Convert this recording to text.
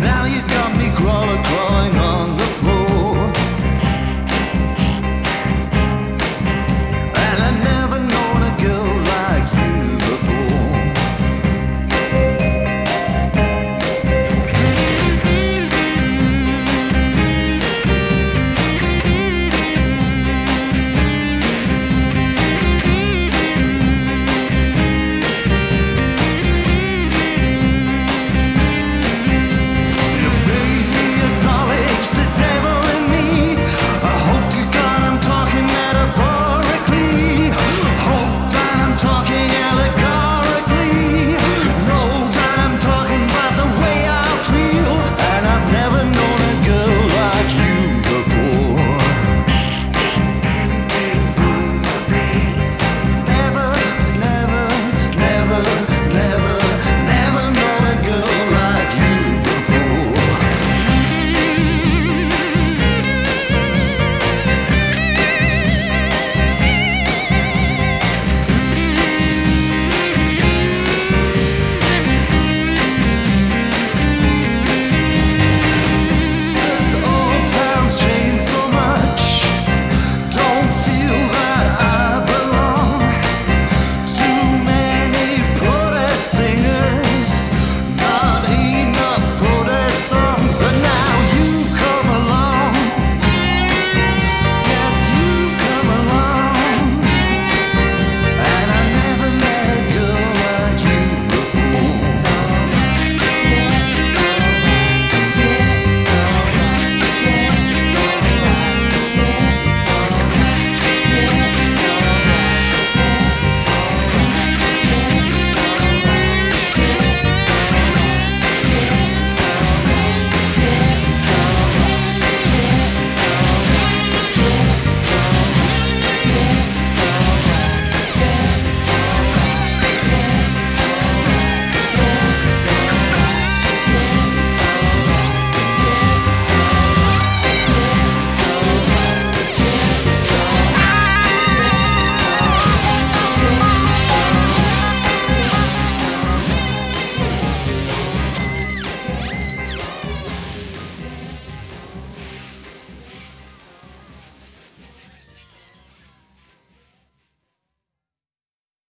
Now you got me crawling